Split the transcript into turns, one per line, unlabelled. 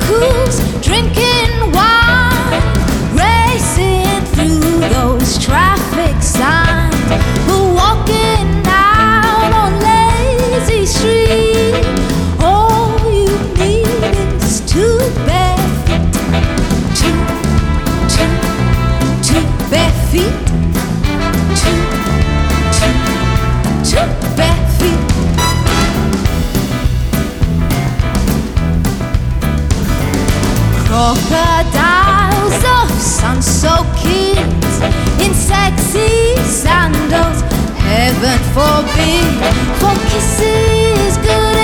cruise, drinking wine, racing through those traffic signs, but walking out on lazy street. All you need is two bare feet, two, two, two bare feet, Crocodiles oh, of sun-soaked kids in sexy sandals. Heaven forbid for kisses good